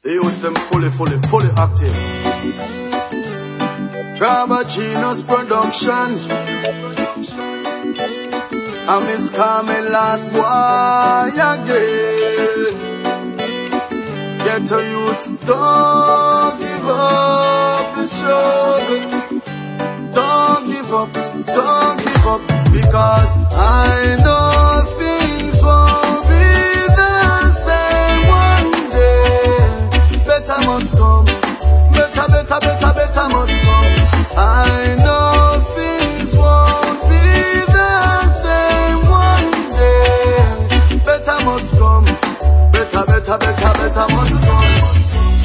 The youths them fully, fully, fully active. Rabachino's production. I miss coming last boy again. Get a youths, don't give up the struggle. Don't give up, don't better, better, must come.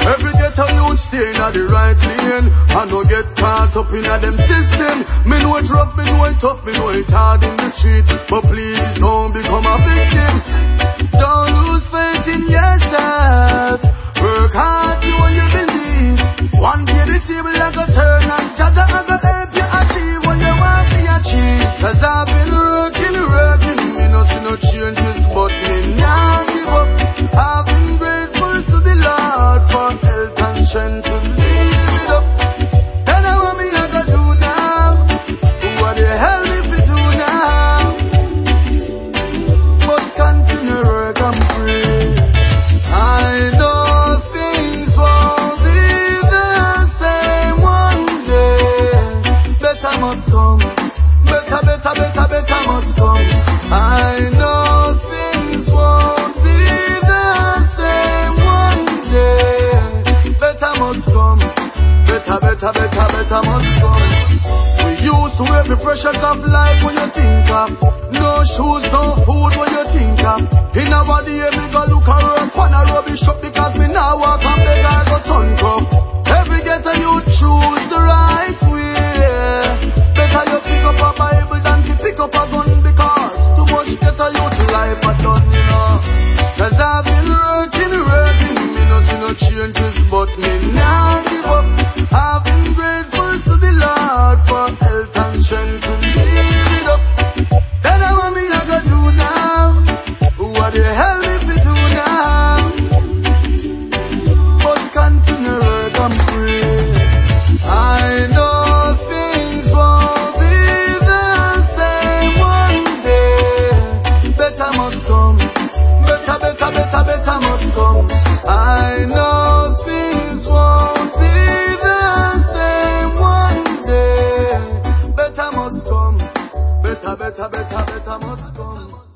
Every ghetto youth stay in the right lane and no get caught up in a them system. Me know it rough, me know it tough, me know it hard in the street, but please don't become a victim. Don't lose faith in yourself. Work hard to what you believe. One day the table I go turn and judge I go must come. Better, better, better, better must come. I know things won't be the same one day. Better must come. Better, better, better, better must come. We used to every precious of life when you think of. No shoes, no food when you think of. In a body, me go look around, pan a rubbish shop because me now walk and the guys go sun cuff. Every ghetto you choose the right. 食べたマスコン